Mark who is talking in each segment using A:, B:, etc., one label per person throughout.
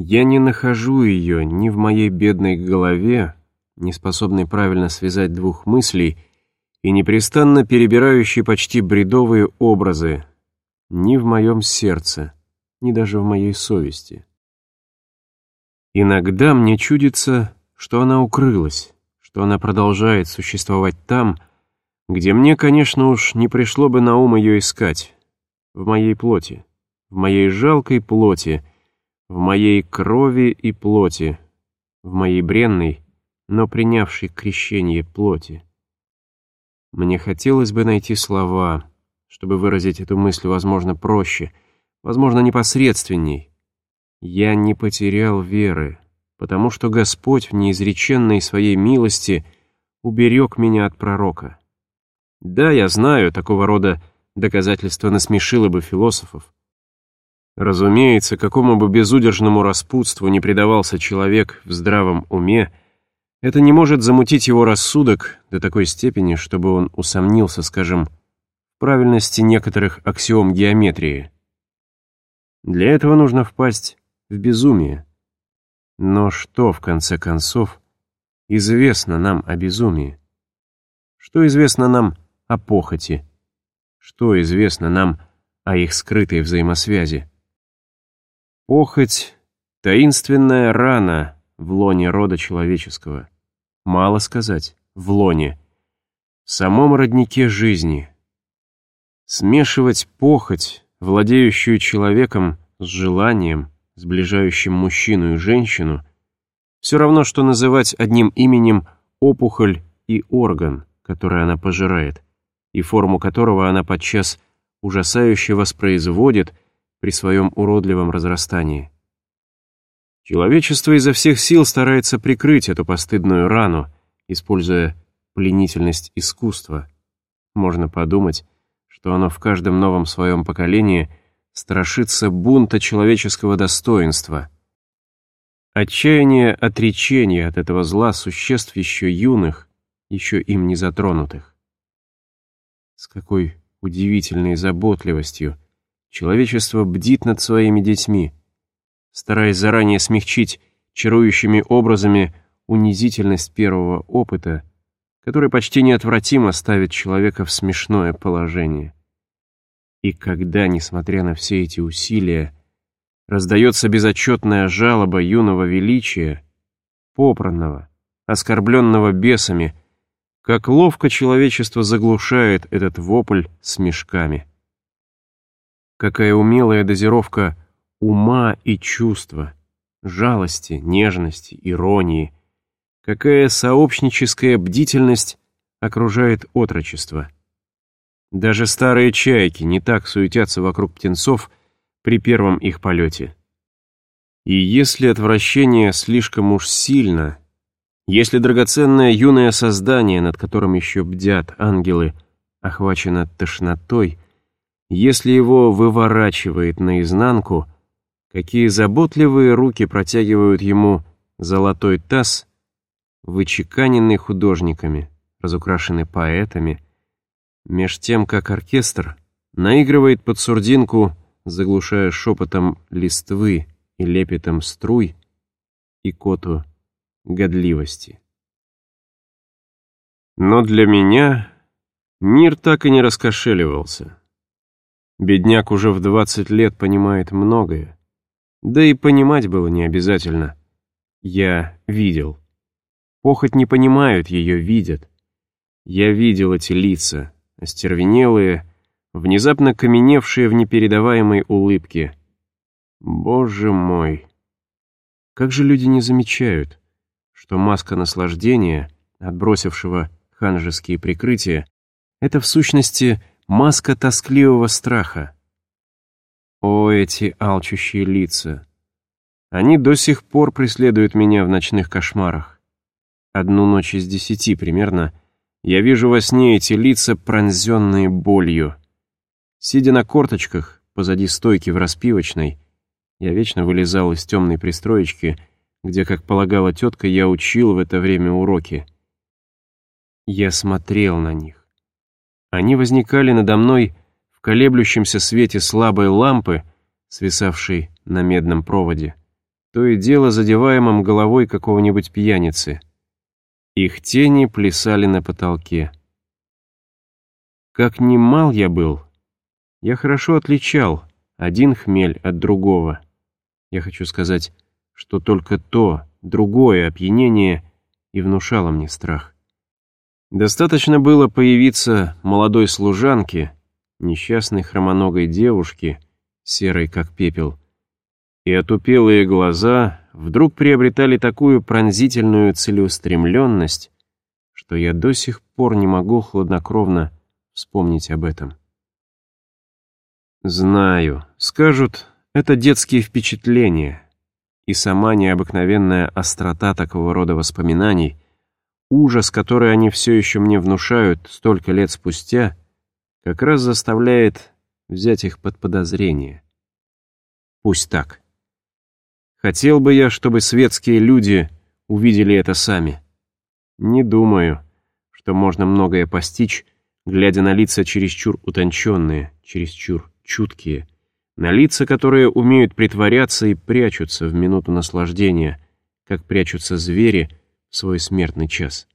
A: Я не нахожу ее ни в моей бедной голове, не способной правильно связать двух мыслей, и непрестанно перебирающей почти бредовые образы, ни в моем сердце, ни даже в моей совести. Иногда мне чудится, что она укрылась, что она продолжает существовать там, где мне, конечно уж, не пришло бы на ум ее искать, в моей плоти, в моей жалкой плоти, в моей крови и плоти, в моей бренной, но принявшей крещение плоти. Мне хотелось бы найти слова, чтобы выразить эту мысль, возможно, проще, возможно, непосредственней. Я не потерял веры, потому что Господь в неизреченной своей милости уберег меня от пророка. Да, я знаю, такого рода доказательство насмешило бы философов. Разумеется, какому бы безудержному распутству не предавался человек в здравом уме, это не может замутить его рассудок до такой степени, чтобы он усомнился, скажем, в правильности некоторых аксиом геометрии. Для этого нужно впасть в безумие. Но что, в конце концов, известно нам о безумии? Что известно нам о похоти? Что известно нам о их скрытой взаимосвязи? Похоть — таинственная рана в лоне рода человеческого. Мало сказать, в лоне. В самом роднике жизни. Смешивать похоть, владеющую человеком, с желанием, сближающим мужчину и женщину, все равно, что называть одним именем опухоль и орган, который она пожирает и форму которого она подчас ужасающе воспроизводит при своем уродливом разрастании. Человечество изо всех сил старается прикрыть эту постыдную рану, используя пленительность искусства. Можно подумать, что оно в каждом новом своем поколении страшится бунта человеческого достоинства. Отчаяние отречения от этого зла существ еще юных, еще им не затронутых. С какой удивительной заботливостью человечество бдит над своими детьми, стараясь заранее смягчить чарующими образами унизительность первого опыта, который почти неотвратимо ставит человека в смешное положение. И когда, несмотря на все эти усилия, раздается безотчетная жалоба юного величия, попранного, оскорбленного бесами, как ловко человечество заглушает этот вопль с мешками. Какая умелая дозировка ума и чувства, жалости, нежности, иронии. Какая сообщническая бдительность окружает отрочество. Даже старые чайки не так суетятся вокруг птенцов при первом их полете. И если отвращение слишком уж сильно, если драгоценное юное создание, над которым еще бдят ангелы, охвачено тошнотой, если его выворачивает наизнанку, какие заботливые руки протягивают ему золотой таз, вычеканенный художниками, разукрашенный поэтами, меж тем, как оркестр наигрывает под сурдинку, заглушая шепотом листвы и лепетом струй, и коту годливости. Но для меня мир так и не раскошеливался. Бедняк уже в 20 лет понимает многое. Да и понимать было не обязательно. Я видел. Похоть не понимают, ее видят. Я видел эти лица, остервенелые, внезапно каменевшие в непередаваемой улыбке. Боже мой! Как же люди не замечают? что маска наслаждения, отбросившего ханжеские прикрытия, это в сущности маска тоскливого страха. О, эти алчущие лица! Они до сих пор преследуют меня в ночных кошмарах. Одну ночь из десяти примерно я вижу во сне эти лица, пронзенные болью. Сидя на корточках позади стойки в распивочной, я вечно вылезал из темной пристроечки где, как полагала тетка, я учил в это время уроки. Я смотрел на них. Они возникали надо мной в колеблющемся свете слабой лампы, свисавшей на медном проводе, то и дело задеваемым головой какого-нибудь пьяницы. Их тени плясали на потолке. Как немал я был, я хорошо отличал один хмель от другого. Я хочу сказать, что только то, другое опьянение и внушало мне страх. Достаточно было появиться молодой служанке, несчастной хромоногой девушке, серой как пепел, и отупелые глаза вдруг приобретали такую пронзительную целеустремленность, что я до сих пор не могу хладнокровно вспомнить об этом. Знаю, скажут, это детские впечатления, и сама необыкновенная острота такого рода воспоминаний, ужас, который они все еще мне внушают столько лет спустя, как раз заставляет взять их под подозрение. Пусть так. Хотел бы я, чтобы светские люди увидели это сами. Не думаю, что можно многое постичь, глядя на лица чересчур утонченные, чересчур чуткие, на лица, которые умеют притворяться и прячутся в минуту наслаждения, как прячутся звери свой смертный час.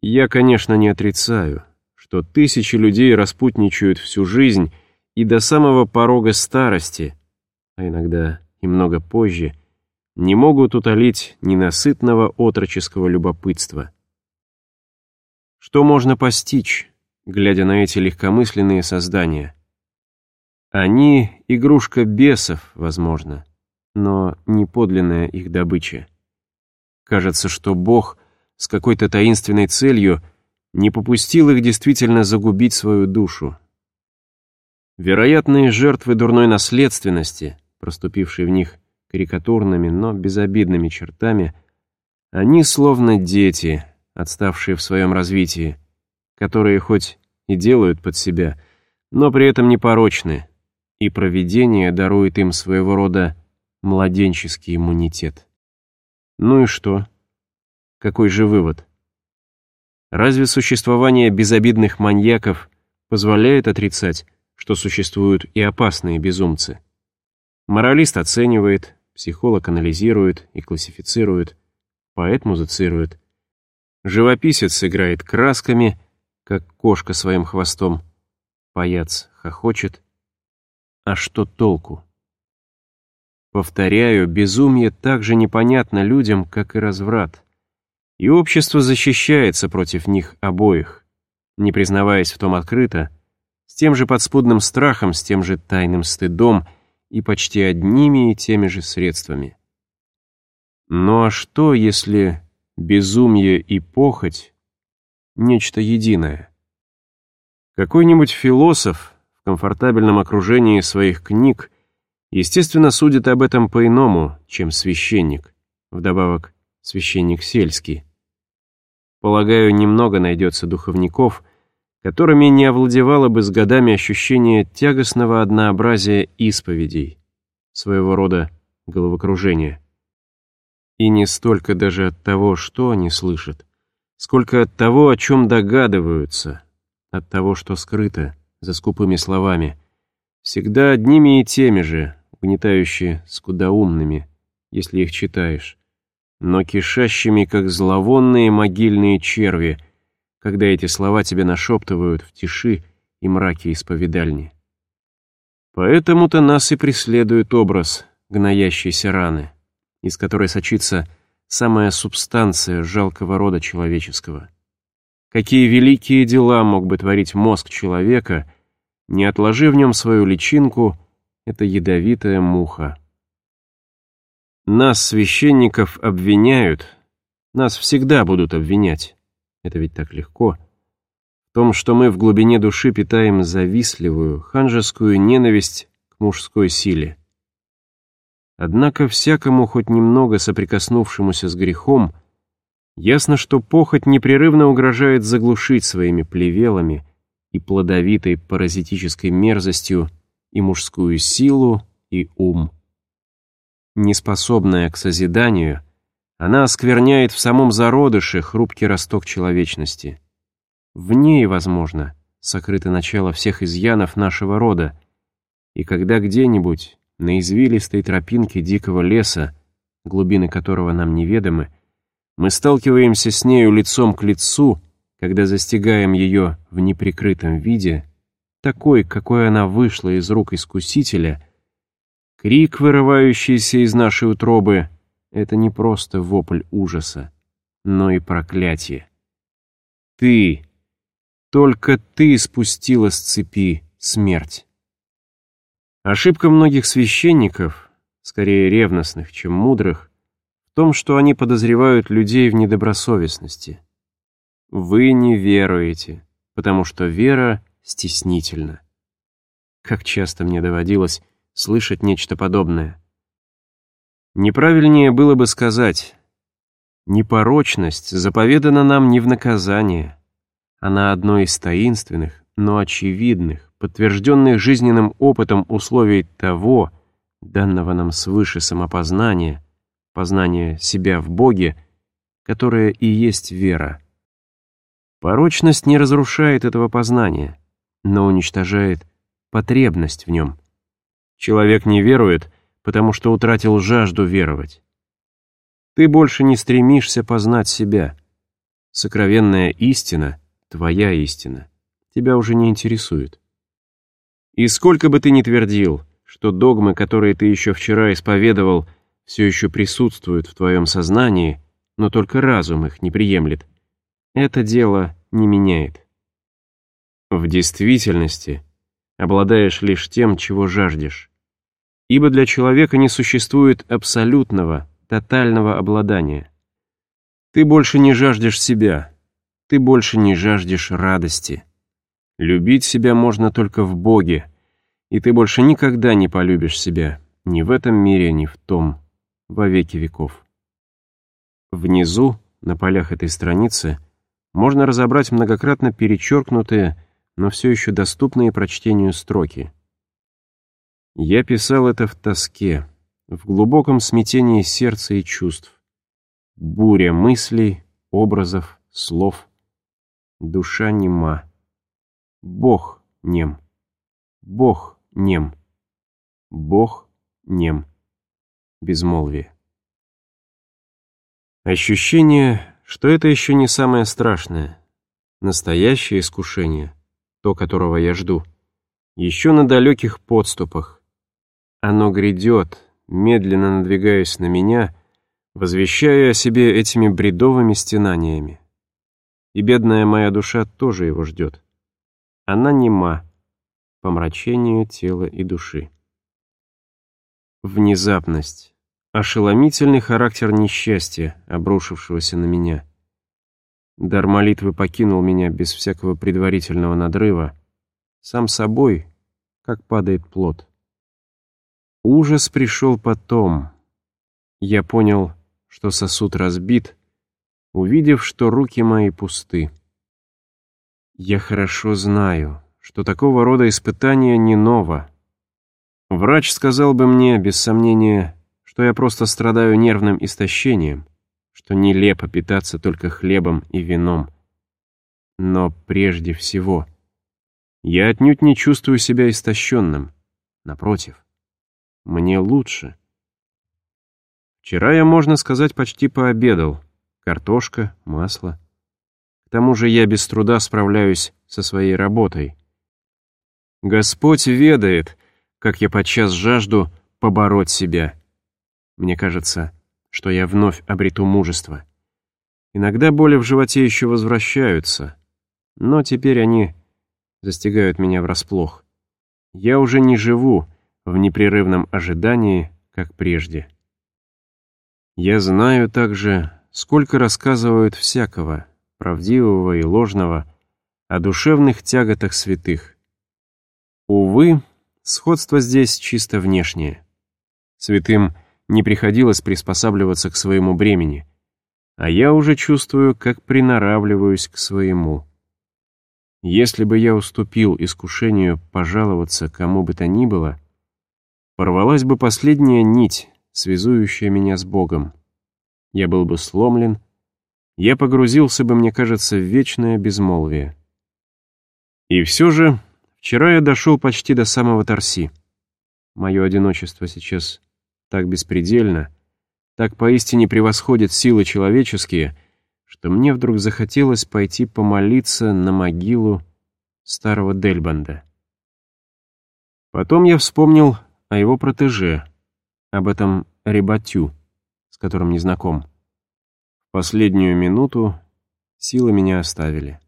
A: Я, конечно, не отрицаю, что тысячи людей распутничают всю жизнь и до самого порога старости, а иногда и много позже, не могут утолить ненасытного отроческого любопытства. Что можно постичь, глядя на эти легкомысленные создания? Они — игрушка бесов, возможно, но не подлинная их добыча. Кажется, что Бог с какой-то таинственной целью не попустил их действительно загубить свою душу. Вероятные жертвы дурной наследственности, проступившие в них карикатурными, но безобидными чертами, они словно дети, отставшие в своем развитии, которые хоть и делают под себя, но при этом непорочны, и провидение дарует им своего рода младенческий иммунитет. Ну и что? Какой же вывод? Разве существование безобидных маньяков позволяет отрицать, что существуют и опасные безумцы? Моралист оценивает, психолог анализирует и классифицирует, поэт музицирует. Живописец играет красками, как кошка своим хвостом. Паяц хохочет, а что толку? Повторяю, безумие так же непонятно людям, как и разврат. И общество защищается против них обоих, не признаваясь в том открыто, с тем же подспудным страхом, с тем же тайным стыдом и почти одними и теми же средствами. Ну а что, если безумие и похоть — нечто единое? Какой-нибудь философ, в комфортабельном окружении своих книг, естественно, судит об этом по-иному, чем священник, вдобавок священник сельский. Полагаю, немного найдется духовников, которыми не овладевало бы с годами ощущение тягостного однообразия исповедей, своего рода головокружения. И не столько даже от того, что они слышат, сколько от того, о чем догадываются, от того, что скрыто за скупыми словами, всегда одними и теми же, угнетающие скудоумными, если их читаешь, но кишащими, как зловонные могильные черви, когда эти слова тебе нашептывают в тиши и мраке исповедальни. Поэтому-то нас и преследует образ гноящейся раны, из которой сочится самая субстанция жалкого рода человеческого. Какие великие дела мог бы творить мозг человека, не отложи в нем свою личинку, это ядовитая муха. Нас, священников, обвиняют, нас всегда будут обвинять. Это ведь так легко. В том, что мы в глубине души питаем завистливую, ханжескую ненависть к мужской силе. Однако всякому, хоть немного соприкоснувшемуся с грехом, Ясно, что похоть непрерывно угрожает заглушить своими плевелами и плодовитой паразитической мерзостью и мужскую силу, и ум. Неспособная к созиданию, она оскверняет в самом зародыше хрупкий росток человечности. В ней, возможно, сокрыто начало всех изъянов нашего рода, и когда где-нибудь, на извилистой тропинке дикого леса, глубины которого нам неведомы, мы сталкиваемся с нею лицом к лицу, когда застигаем ее в неприкрытом виде, такой, какой она вышла из рук искусителя, крик, вырывающийся из нашей утробы, это не просто вопль ужаса, но и проклятие. Ты, только ты спустила с цепи смерть. Ошибка многих священников, скорее ревностных, чем мудрых, в том, что они подозревают людей в недобросовестности. Вы не веруете, потому что вера стеснительна. Как часто мне доводилось слышать нечто подобное. Неправильнее было бы сказать, непорочность заповедана нам не в наказание, она одно из таинственных, но очевидных, подтвержденных жизненным опытом условий того, данного нам свыше самопознания, познания себя в Боге, которое и есть вера. Порочность не разрушает этого познания, но уничтожает потребность в нем. Человек не верует, потому что утратил жажду веровать. Ты больше не стремишься познать себя. Сокровенная истина, твоя истина, тебя уже не интересует. И сколько бы ты ни твердил, что догмы, которые ты еще вчера исповедовал, все еще присутствуют в твоем сознании, но только разум их не приемлет, это дело не меняет. В действительности обладаешь лишь тем, чего жаждешь. Ибо для человека не существует абсолютного, тотального обладания. Ты больше не жаждешь себя, ты больше не жаждешь радости. Любить себя можно только в Боге, и ты больше никогда не полюбишь себя, ни в этом мире, ни в том, во веки веков. Внизу, на полях этой страницы, можно разобрать многократно перечеркнутые, но все еще доступные прочтению строки. Я писал это в тоске, в глубоком смятении сердца и чувств. Буря мыслей, образов, слов. Душа нема. Бог нем. Бог нем. Бог нем. Безмолвие. Ощущение, что это еще не самое страшное. Настоящее искушение, то, которого я жду, еще на далеких подступах. Оно грядет, медленно надвигаясь на меня, возвещая о себе этими бредовыми стенаниями. И бедная моя душа тоже его ждет. Она нема, помрачению тела и души. Внезапность, ошеломительный характер несчастья, обрушившегося на меня. Дар молитвы покинул меня без всякого предварительного надрыва, сам собой, как падает плод. Ужас пришел потом. Я понял, что сосуд разбит, увидев, что руки мои пусты. Я хорошо знаю, что такого рода испытание не ново. Врач сказал бы мне, без сомнения, что я просто страдаю нервным истощением, что нелепо питаться только хлебом и вином. Но прежде всего, я отнюдь не чувствую себя истощенным. Напротив, мне лучше. Вчера я, можно сказать, почти пообедал — картошка, масло. К тому же я без труда справляюсь со своей работой. Господь ведает, как я подчас жажду побороть себя. Мне кажется, что я вновь обрету мужество. Иногда боли в животе еще возвращаются, но теперь они застигают меня врасплох. Я уже не живу в непрерывном ожидании, как прежде. Я знаю также, сколько рассказывают всякого, правдивого и ложного, о душевных тяготах святых. Увы, сходство здесь чисто внешнее. Святым не приходилось приспосабливаться к своему бремени, а я уже чувствую, как приноравливаюсь к своему. Если бы я уступил искушению пожаловаться кому бы то ни было, порвалась бы последняя нить, связующая меня с Богом я был бы сломлен, я погрузился бы, мне кажется, в вечное безмолвие. И все же, вчера я дошел почти до самого Торси. мое одиночество сейчас так беспредельно, так поистине превосходит силы человеческие, что мне вдруг захотелось пойти помолиться на могилу старого Дельбанда. Потом я вспомнил о его протеже, об этом Ребатю, с которым не знаком. В последнюю минуту силы меня оставили.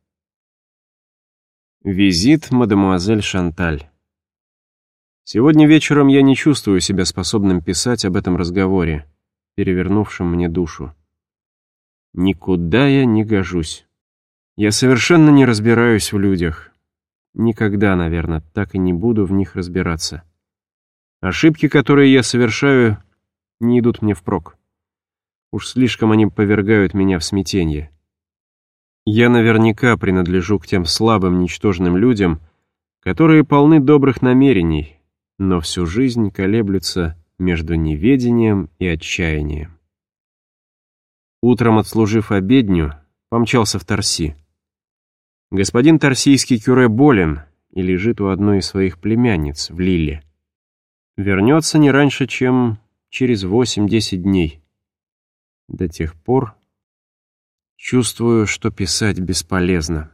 A: Визит мадемуазель Шанталь. Сегодня вечером я не чувствую себя способным писать об этом разговоре, перевернувшем мне душу. Никуда я не гожусь. Я совершенно не разбираюсь в людях. Никогда, наверное, так и не буду в них разбираться. Ошибки, которые я совершаю, не идут мне впрок. Уж слишком они повергают меня в смятение. Я наверняка принадлежу к тем слабым, ничтожным людям, которые полны добрых намерений, но всю жизнь колеблются между неведением и отчаянием. Утром, отслужив обедню, помчался в Тарси. Господин Тарсийский кюре болен и лежит у одной из своих племянниц в Лилле. Вернется не раньше, чем через 8-10 дней. До тех пор чувствую, что писать бесполезно.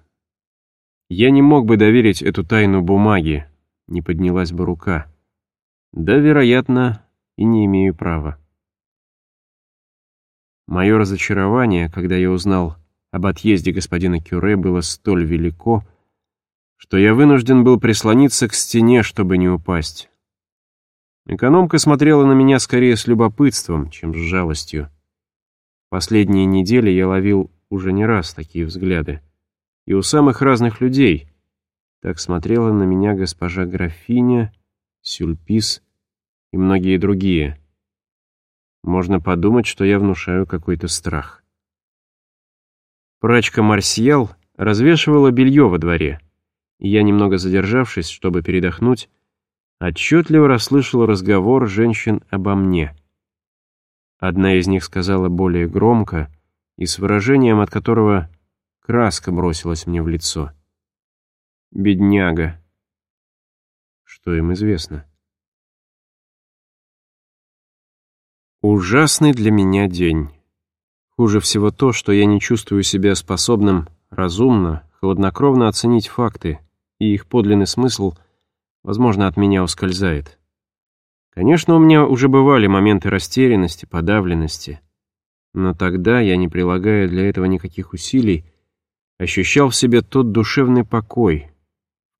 A: Я не мог бы доверить эту тайну бумаге, не поднялась бы рука. Да, вероятно, и не имею права. Мое разочарование, когда я узнал об отъезде господина Кюре, было столь велико, что я вынужден был прислониться к стене, чтобы не упасть. Экономка смотрела на меня скорее с любопытством, чем с жалостью. Последние недели я ловил уже не раз такие взгляды. И у самых разных людей. Так смотрела на меня госпожа графиня, Сюльпис и многие другие. Можно подумать, что я внушаю какой-то страх. Прачка Марсиал развешивала белье во дворе, и я, немного задержавшись, чтобы передохнуть, отчетливо расслышал разговор женщин обо мне. Одна из них сказала более громко и с выражением, от которого краска бросилась мне в лицо. «Бедняга». Что им известно? Ужасный для меня день. Хуже всего то, что я не чувствую себя способным разумно, хладнокровно оценить факты, и их подлинный смысл, возможно, от меня ускользает. Конечно, у меня уже бывали моменты растерянности, подавленности, но тогда я, не прилагая для этого никаких усилий, ощущал в себе тот душевный покой,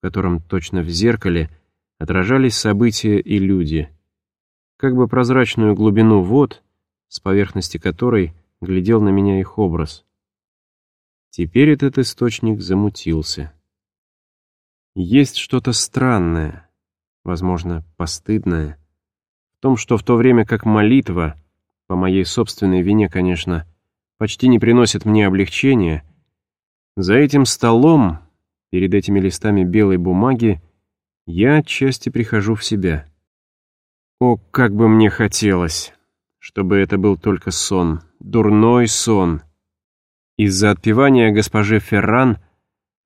A: в котором точно в зеркале отражались события и люди, как бы прозрачную глубину вод, с поверхности которой глядел на меня их образ. Теперь этот источник замутился. Есть что-то странное, возможно, постыдное, в том, что в то время как молитва, по моей собственной вине, конечно, почти не приносит мне облегчения, за этим столом, перед этими листами белой бумаги, я отчасти прихожу в себя. О, как бы мне хотелось! чтобы это был только сон, дурной сон. Из-за отпевания госпожи Ферран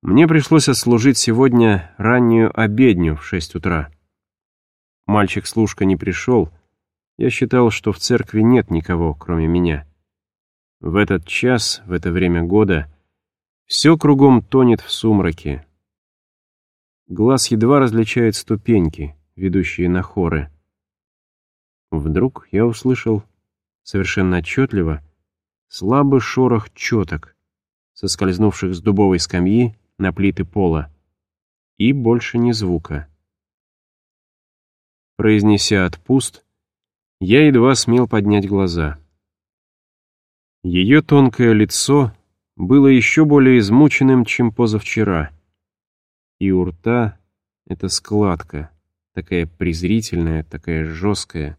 A: мне пришлось отслужить сегодня раннюю обедню в шесть утра. Мальчик-служка не пришел, я считал, что в церкви нет никого, кроме меня. В этот час, в это время года, все кругом тонет в сумраке. Глаз едва различает ступеньки, ведущие на хоры. Вдруг я услышал совершенно отчетливо слабый шорох четок, соскользнувших с дубовой скамьи на плиты пола, и больше ни звука. Произнеся «отпуст», я едва смел поднять глаза. Ее тонкое лицо было еще более измученным, чем позавчера, и у рта эта складка, такая презрительная, такая жесткая,